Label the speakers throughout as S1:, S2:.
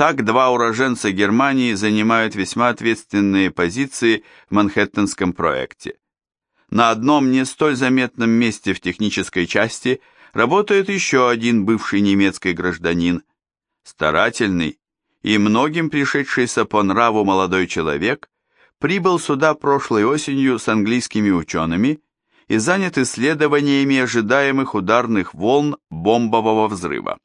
S1: Так два уроженца Германии занимают весьма ответственные позиции в Манхэттенском проекте. На одном не столь заметном месте в технической части работает еще один бывший немецкий гражданин, старательный и многим пришедшийся по нраву молодой человек, прибыл сюда прошлой осенью с английскими учеными и занят исследованиями ожидаемых ударных волн бомбового взрыва.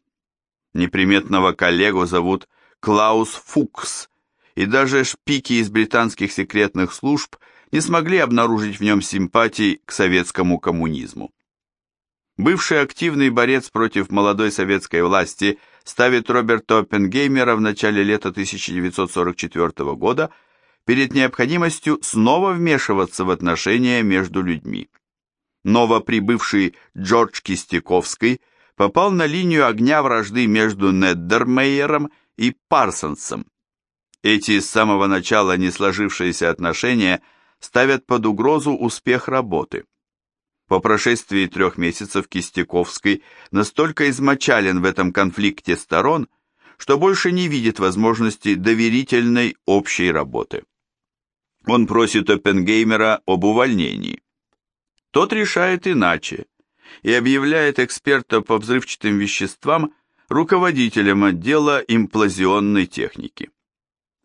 S1: Неприметного коллегу зовут Клаус Фукс, и даже шпики из британских секретных служб не смогли обнаружить в нем симпатий к советскому коммунизму. Бывший активный борец против молодой советской власти ставит Роберта Оппенгеймера в начале лета 1944 года перед необходимостью снова вмешиваться в отношения между людьми. Новоприбывший Джордж Кистяковский попал на линию огня вражды между Неддермейером и Парсонсом. Эти с самого начала не сложившиеся отношения ставят под угрозу успех работы. По прошествии трех месяцев Кистяковский настолько измочален в этом конфликте сторон, что больше не видит возможности доверительной общей работы. Он просит Оппенгеймера об увольнении. Тот решает иначе и объявляет эксперта по взрывчатым веществам руководителем отдела имплазионной техники.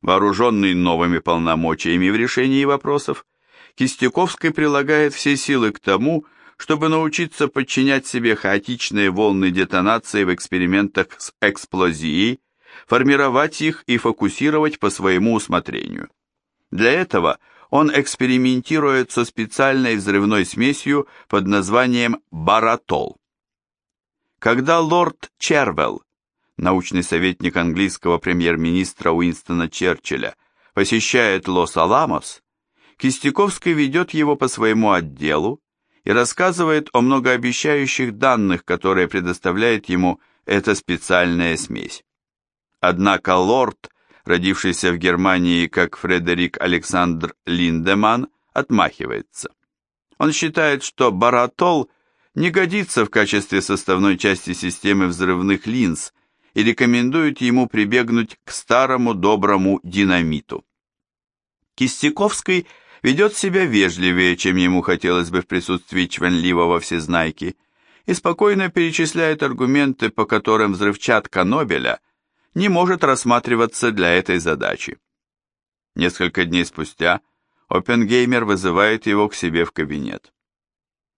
S1: Вооруженный новыми полномочиями в решении вопросов, Кистяковский прилагает все силы к тому, чтобы научиться подчинять себе хаотичные волны детонации в экспериментах с эксплозией, формировать их и фокусировать по своему усмотрению. Для этого он экспериментирует со специальной взрывной смесью под названием баратол. Когда лорд Червелл, научный советник английского премьер-министра Уинстона Черчилля, посещает Лос-Аламос, Кистяковский ведет его по своему отделу и рассказывает о многообещающих данных, которые предоставляет ему эта специальная смесь. Однако лорд, родившийся в Германии как Фредерик Александр Линдеман, отмахивается. Он считает, что баратол – не годится в качестве составной части системы взрывных линз и рекомендует ему прибегнуть к старому доброму динамиту. Кистяковский ведет себя вежливее, чем ему хотелось бы в присутствии чванливого всезнайки, и спокойно перечисляет аргументы, по которым взрывчатка Нобеля не может рассматриваться для этой задачи. Несколько дней спустя Оппенгеймер вызывает его к себе в кабинет.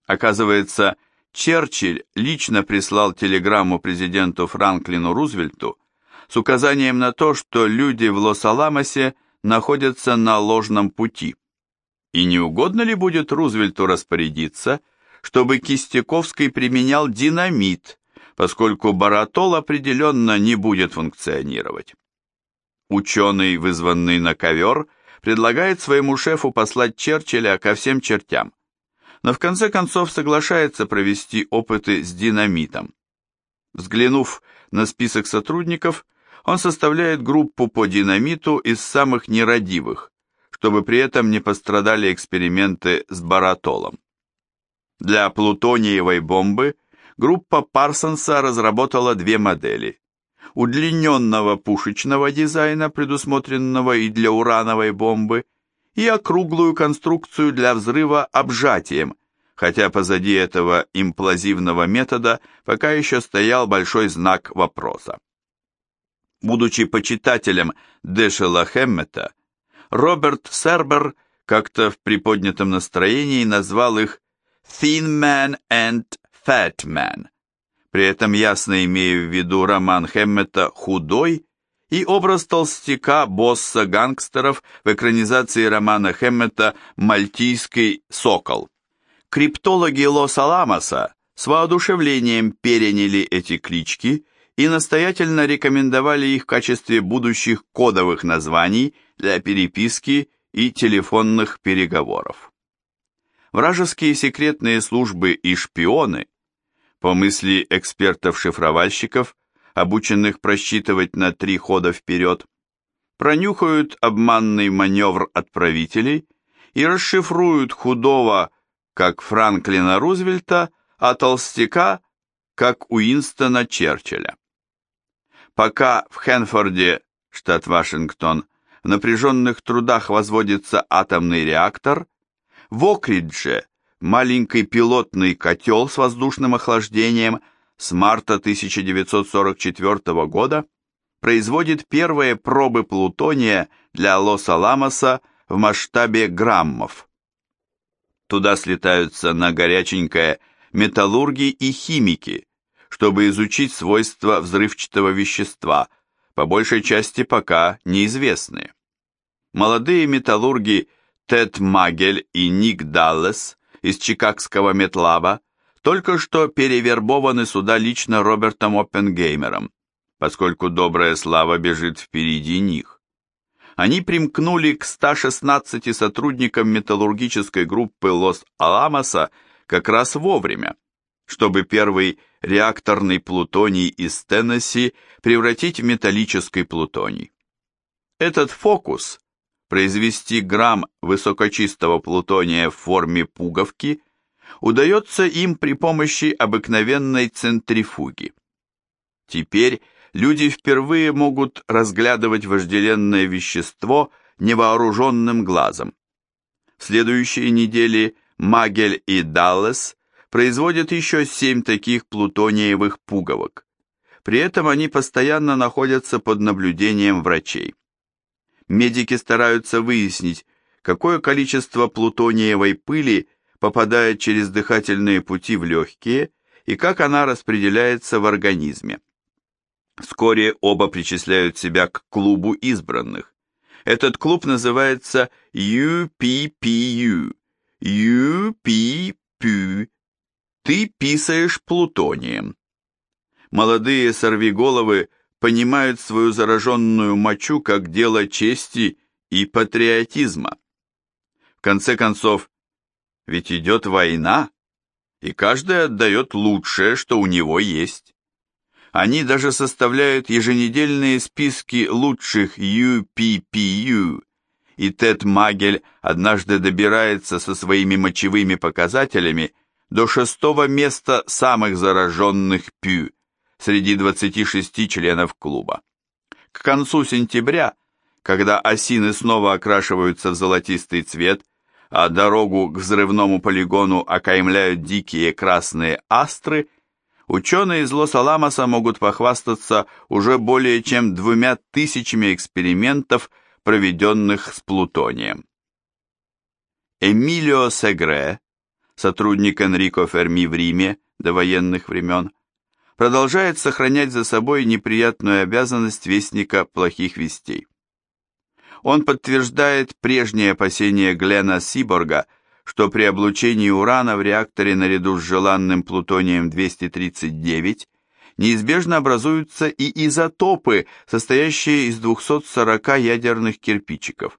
S1: Оказывается, Черчилль лично прислал телеграмму президенту Франклину Рузвельту с указанием на то, что люди в Лос-Аламосе находятся на ложном пути. И не угодно ли будет Рузвельту распорядиться, чтобы Кистяковский применял динамит, поскольку баратол определенно не будет функционировать. Ученый, вызванный на ковер, предлагает своему шефу послать Черчилля ко всем чертям но в конце концов соглашается провести опыты с динамитом. Взглянув на список сотрудников, он составляет группу по динамиту из самых нерадивых, чтобы при этом не пострадали эксперименты с баратолом. Для плутониевой бомбы группа Парсонса разработала две модели. Удлиненного пушечного дизайна, предусмотренного и для урановой бомбы, и округлую конструкцию для взрыва обжатием, хотя позади этого имплазивного метода пока еще стоял большой знак вопроса. Будучи почитателем Дэшела Хэммета, Роберт Сербер как-то в приподнятом настроении назвал их «Thin Man and Fat Man», при этом ясно имея в виду роман Хэммета «Худой» и образ толстяка, босса гангстеров в экранизации романа Хэммета «Мальтийский сокол». Криптологи Лос-Аламоса с воодушевлением переняли эти клички и настоятельно рекомендовали их в качестве будущих кодовых названий для переписки и телефонных переговоров. Вражеские секретные службы и шпионы, по мысли экспертов-шифровальщиков, обученных просчитывать на три хода вперед, пронюхают обманный маневр отправителей и расшифруют худого, как Франклина Рузвельта, а толстяка, как Уинстона Черчилля. Пока в Хенфорде штат Вашингтон, в напряженных трудах возводится атомный реактор, в Окридже маленький пилотный котел с воздушным охлаждением с марта 1944 года производит первые пробы плутония для Лос-Аламоса в масштабе граммов. Туда слетаются на горяченькое металлурги и химики, чтобы изучить свойства взрывчатого вещества, по большей части пока неизвестные. Молодые металлурги Тед Магель и Ник Даллес из Чикагского метлаба только что перевербованы сюда лично Робертом Оппенгеймером, поскольку добрая слава бежит впереди них. Они примкнули к 116 сотрудникам металлургической группы Лос-Аламоса как раз вовремя, чтобы первый реакторный плутоний из Теннесси превратить в металлический плутоний. Этот фокус произвести грамм высокочистого плутония в форме пуговки удается им при помощи обыкновенной центрифуги. Теперь люди впервые могут разглядывать вожделенное вещество невооруженным глазом. В следующие недели Магель и Даллес производят еще семь таких плутониевых пуговок. При этом они постоянно находятся под наблюдением врачей. Медики стараются выяснить, какое количество плутониевой пыли попадает через дыхательные пути в легкие и как она распределяется в организме. Вскоре оба причисляют себя к клубу избранных. Этот клуб называется UPPU. UPPU. Ты писаешь плутонием. Молодые сорвиголовы понимают свою зараженную мочу как дело чести и патриотизма. В конце концов, ведь идет война, и каждый отдает лучшее, что у него есть. Они даже составляют еженедельные списки лучших UPPU, и Тед Магель однажды добирается со своими мочевыми показателями до шестого места самых зараженных ПЮ среди 26 членов клуба. К концу сентября, когда осины снова окрашиваются в золотистый цвет, а дорогу к взрывному полигону окаймляют дикие красные астры, ученые из Лос-Аламоса могут похвастаться уже более чем двумя тысячами экспериментов, проведенных с плутонием. Эмилио Сегре, сотрудник Энрико Ферми в Риме до военных времен, продолжает сохранять за собой неприятную обязанность вестника плохих вестей. Он подтверждает прежние опасения Глена Сиборга, что при облучении урана в реакторе наряду с желанным плутонием-239 неизбежно образуются и изотопы, состоящие из 240 ядерных кирпичиков.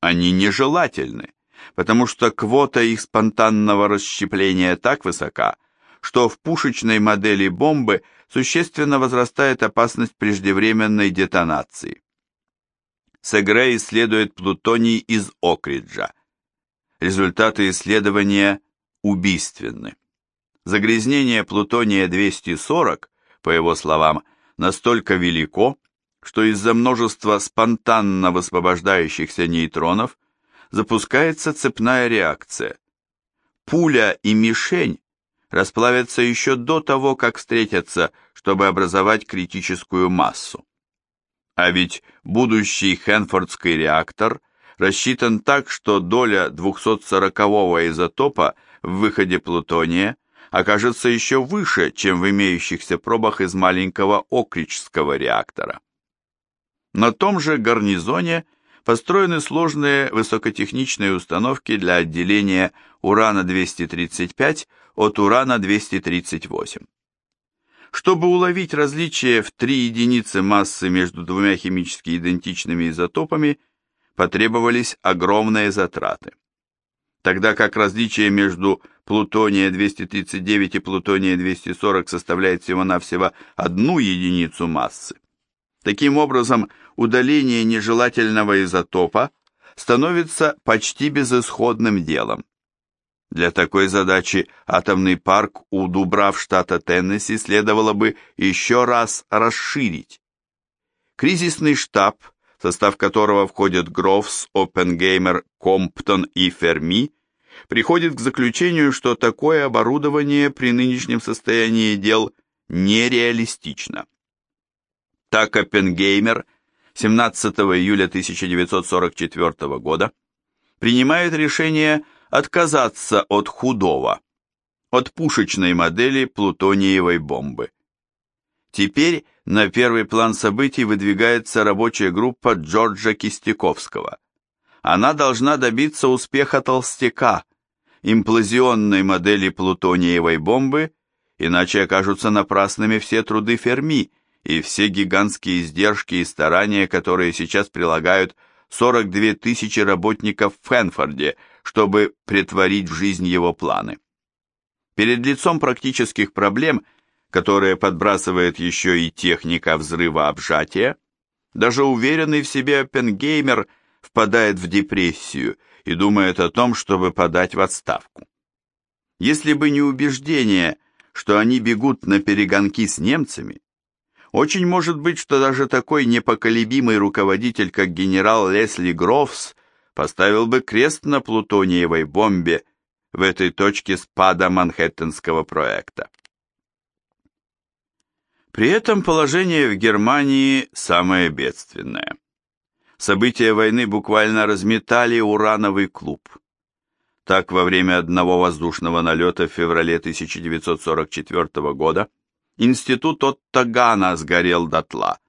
S1: Они нежелательны, потому что квота их спонтанного расщепления так высока, что в пушечной модели бомбы существенно возрастает опасность преждевременной детонации. Сегре исследует плутоний из Окриджа. Результаты исследования убийственны. Загрязнение плутония-240, по его словам, настолько велико, что из-за множества спонтанно высвобождающихся нейтронов запускается цепная реакция. Пуля и мишень расплавятся еще до того, как встретятся, чтобы образовать критическую массу. А ведь будущий Хэнфордский реактор рассчитан так, что доля 240-го изотопа в выходе плутония окажется еще выше, чем в имеющихся пробах из маленького Окричского реактора. На том же гарнизоне построены сложные высокотехничные установки для отделения урана-235 от урана-238. Чтобы уловить различие в три единицы массы между двумя химически идентичными изотопами, потребовались огромные затраты. Тогда как различие между плутония-239 и плутония-240 составляет всего-навсего одну единицу массы. Таким образом, удаление нежелательного изотопа становится почти безысходным делом. Для такой задачи атомный парк у Дубрав штата Теннесси следовало бы еще раз расширить. Кризисный штаб, в состав которого входят Грофс, Оппенгеймер, Комптон и Ферми, приходит к заключению, что такое оборудование при нынешнем состоянии дел нереалистично. Так Оппенгеймер 17 июля 1944 года принимает решение отказаться от худого, от пушечной модели плутониевой бомбы. Теперь на первый план событий выдвигается рабочая группа Джорджа Кистяковского. Она должна добиться успеха толстяка, имплазионной модели плутониевой бомбы, иначе окажутся напрасными все труды Ферми и все гигантские издержки и старания, которые сейчас прилагают 42 тысячи работников в Фенфорде, чтобы претворить в жизнь его планы. Перед лицом практических проблем, которые подбрасывает еще и техника взрыва обжатия, даже уверенный в себе Оппенгеймер впадает в депрессию и думает о том, чтобы подать в отставку. Если бы не убеждение, что они бегут на перегонки с немцами, очень может быть, что даже такой непоколебимый руководитель, как генерал Лесли Грофс, поставил бы крест на плутониевой бомбе в этой точке спада Манхэттенского проекта. При этом положение в Германии самое бедственное. События войны буквально разметали урановый клуб. Так, во время одного воздушного налета в феврале 1944 года Институт Оттагана сгорел дотла.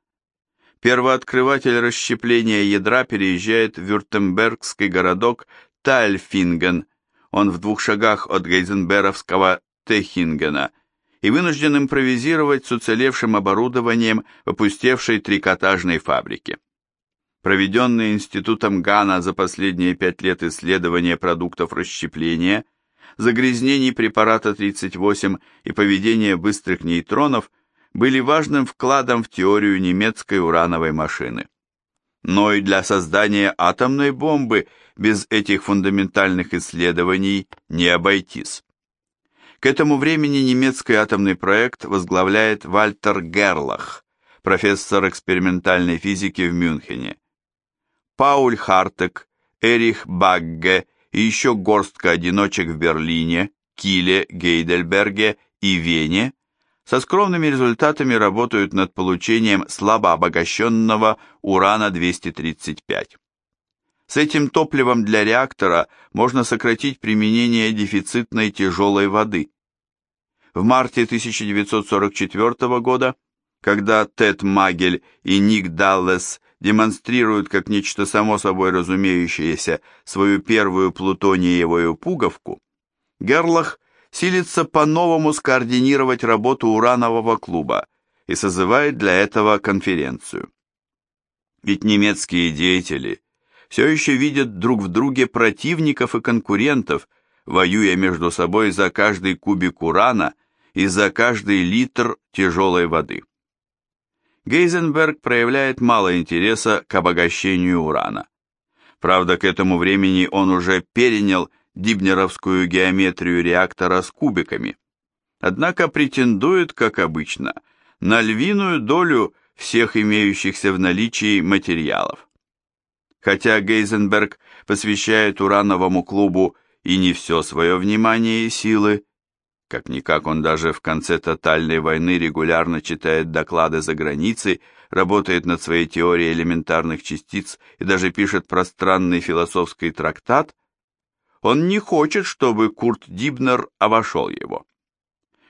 S1: Первооткрыватель расщепления ядра переезжает в вюртембергский городок Тальфинген, он в двух шагах от Гейзенберовского Техингена, и вынужден импровизировать с уцелевшим оборудованием в опустевшей трикотажной фабрике. Проведенные Институтом Гана за последние пять лет исследования продуктов расщепления – загрязнений препарата 38 и поведения быстрых нейтронов были важным вкладом в теорию немецкой урановой машины. Но и для создания атомной бомбы без этих фундаментальных исследований не обойтись. К этому времени немецкий атомный проект возглавляет Вальтер Герлах, профессор экспериментальной физики в Мюнхене. Пауль Хартек, Эрих Багге и еще горстка одиночек в Берлине, Киле, Гейдельберге и Вене со скромными результатами работают над получением слабо обогащенного урана-235. С этим топливом для реактора можно сократить применение дефицитной тяжелой воды. В марте 1944 года, когда Тед Магель и Ник Даллес демонстрируют как нечто само собой разумеющееся свою первую плутониевую пуговку, Герлах силится по-новому скоординировать работу уранового клуба и созывает для этого конференцию. Ведь немецкие деятели все еще видят друг в друге противников и конкурентов, воюя между собой за каждый кубик урана и за каждый литр тяжелой воды. Гейзенберг проявляет мало интереса к обогащению урана. Правда, к этому времени он уже перенял дибнеровскую геометрию реактора с кубиками. Однако претендует, как обычно, на львиную долю всех имеющихся в наличии материалов. Хотя Гейзенберг посвящает урановому клубу и не все свое внимание и силы, как-никак он даже в конце тотальной войны регулярно читает доклады за границей, работает над своей теорией элементарных частиц и даже пишет пространный философский трактат, он не хочет, чтобы Курт Дибнер обошел его.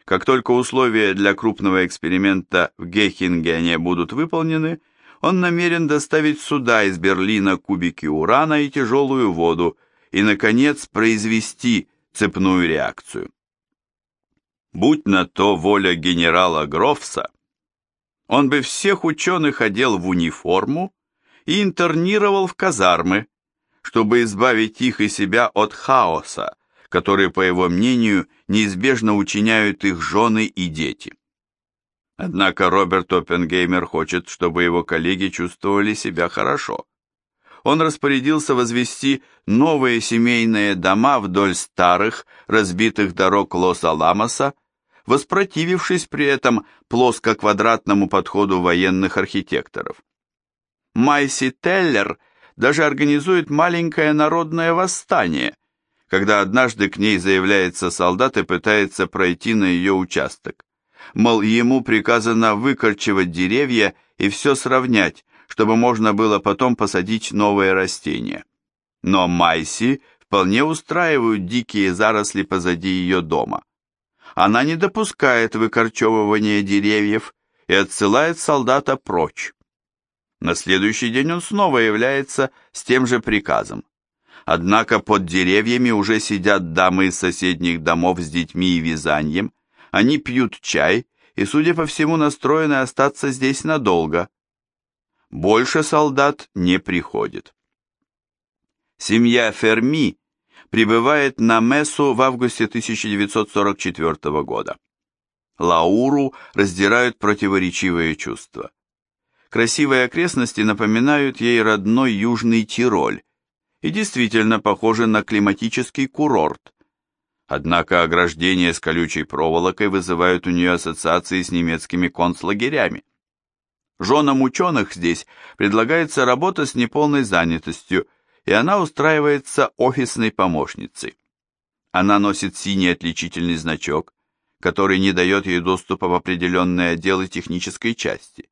S1: Как только условия для крупного эксперимента в Гехингене будут выполнены, он намерен доставить сюда из Берлина кубики урана и тяжелую воду и, наконец, произвести цепную реакцию. Будь на то воля генерала Грофса, он бы всех ученых одел в униформу и интернировал в казармы, чтобы избавить их и себя от хаоса, который, по его мнению, неизбежно учиняют их жены и дети. Однако Роберт Оппенгеймер хочет, чтобы его коллеги чувствовали себя хорошо. Он распорядился возвести новые семейные дома вдоль старых, разбитых дорог Лос-Аламоса воспротивившись при этом плоско-квадратному подходу военных архитекторов. Майси Теллер даже организует маленькое народное восстание, когда однажды к ней заявляется солдат и пытается пройти на ее участок. Мол, ему приказано выкорчевать деревья и все сравнять, чтобы можно было потом посадить новые растения. Но Майси вполне устраивают дикие заросли позади ее дома. Она не допускает выкорчевывания деревьев и отсылает солдата прочь. На следующий день он снова является с тем же приказом. Однако под деревьями уже сидят дамы из соседних домов с детьми и вязанием, они пьют чай и, судя по всему, настроены остаться здесь надолго. Больше солдат не приходит. Семья Ферми прибывает на Мессу в августе 1944 года. Лауру раздирают противоречивые чувства. Красивые окрестности напоминают ей родной Южный Тироль и действительно похожи на климатический курорт. Однако ограждения с колючей проволокой вызывают у нее ассоциации с немецкими концлагерями. Женам ученых здесь предлагается работа с неполной занятостью, и она устраивается офисной помощницей. Она носит синий отличительный значок, который не дает ей доступа в определенные отделы технической части.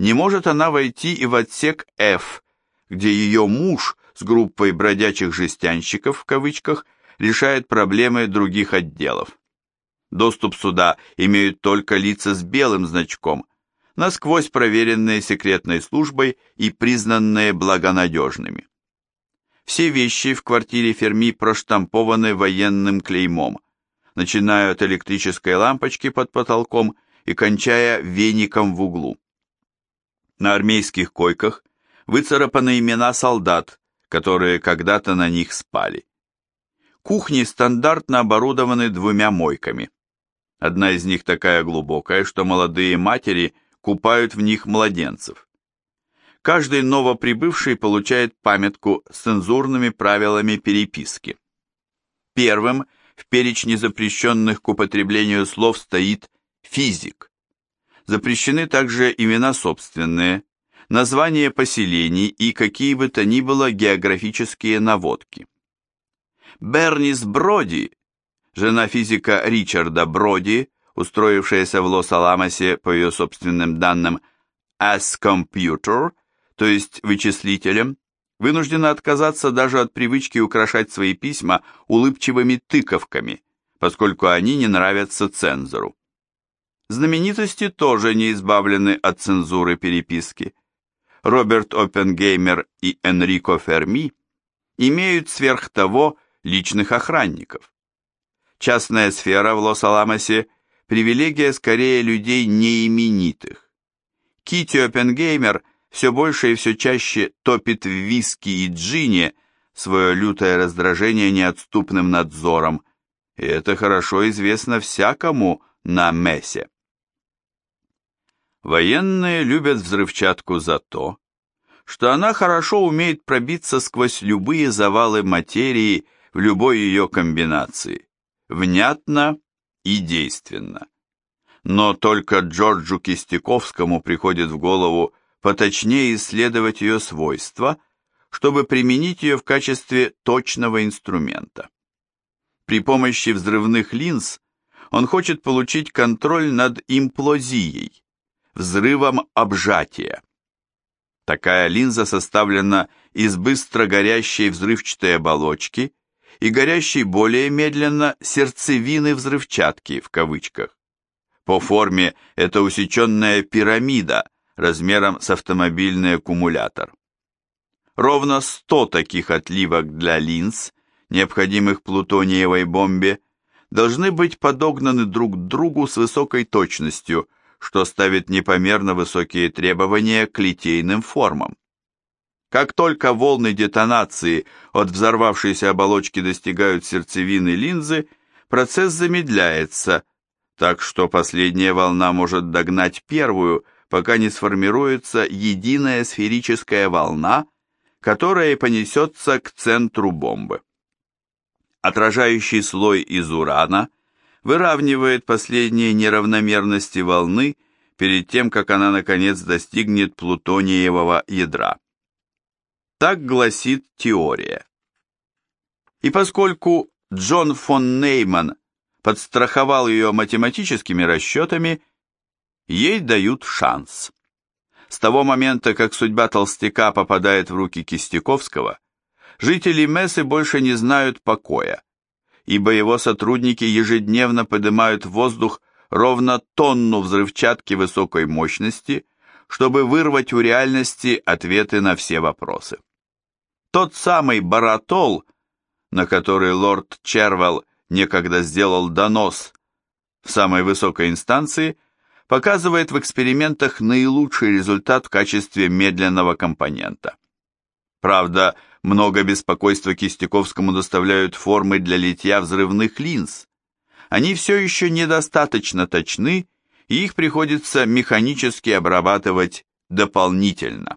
S1: Не может она войти и в отсек F, где ее муж с группой бродячих жестянщиков в кавычках решает проблемы других отделов. Доступ сюда имеют только лица с белым значком, насквозь проверенные секретной службой и признанные благонадежными. Все вещи в квартире Ферми проштампованы военным клеймом, начиная от электрической лампочки под потолком и кончая веником в углу. На армейских койках выцарапаны имена солдат, которые когда-то на них спали. Кухни стандартно оборудованы двумя мойками. Одна из них такая глубокая, что молодые матери купают в них младенцев. Каждый новоприбывший получает памятку с цензурными правилами переписки. Первым в перечне запрещенных к употреблению слов стоит «физик». Запрещены также имена собственные, названия поселений и какие бы то ни было географические наводки. Бернис Броди, жена физика Ричарда Броди, устроившаяся в Лос-Аламосе, по ее собственным данным, as computer, то есть вычислителем, вынуждена отказаться даже от привычки украшать свои письма улыбчивыми тыковками, поскольку они не нравятся цензору. Знаменитости тоже не избавлены от цензуры переписки. Роберт Оппенгеймер и Энрико Ферми имеют сверх того личных охранников. Частная сфера в Лос-Аламосе – привилегия скорее людей неименитых. Кити Оппенгеймер все больше и все чаще топит в виски и джине свое лютое раздражение неотступным надзором, и это хорошо известно всякому на Мессе. Военные любят взрывчатку за то, что она хорошо умеет пробиться сквозь любые завалы материи в любой ее комбинации, внятно и действенно. Но только Джорджу Кистяковскому приходит в голову поточнее исследовать ее свойства, чтобы применить ее в качестве точного инструмента. При помощи взрывных линз он хочет получить контроль над имплозией, взрывом обжатия. Такая линза составлена из быстро горящей взрывчатой оболочки и горящей более медленно сердцевины взрывчатки в кавычках. По форме это усеченная пирамида размером с автомобильный аккумулятор. Ровно 100 таких отливок для линз, необходимых плутониевой бомбе, должны быть подогнаны друг к другу с высокой точностью – что ставит непомерно высокие требования к литейным формам. Как только волны детонации от взорвавшейся оболочки достигают сердцевины линзы, процесс замедляется, так что последняя волна может догнать первую, пока не сформируется единая сферическая волна, которая понесется к центру бомбы. Отражающий слой из урана – выравнивает последние неравномерности волны, перед тем, как она наконец достигнет плутониевого ядра. Так гласит теория. И поскольку Джон фон Нейман подстраховал ее математическими расчетами, ей дают шанс. С того момента, как судьба толстяка попадает в руки Кистяковского, жители Мессы больше не знают покоя, ибо его сотрудники ежедневно поднимают в воздух ровно тонну взрывчатки высокой мощности, чтобы вырвать у реальности ответы на все вопросы. Тот самый баратол, на который лорд Червелл некогда сделал донос в самой высокой инстанции, показывает в экспериментах наилучший результат в качестве медленного компонента. Правда, много беспокойства Кистяковскому доставляют формы для литья взрывных линз. Они все еще недостаточно точны, и их приходится механически обрабатывать дополнительно.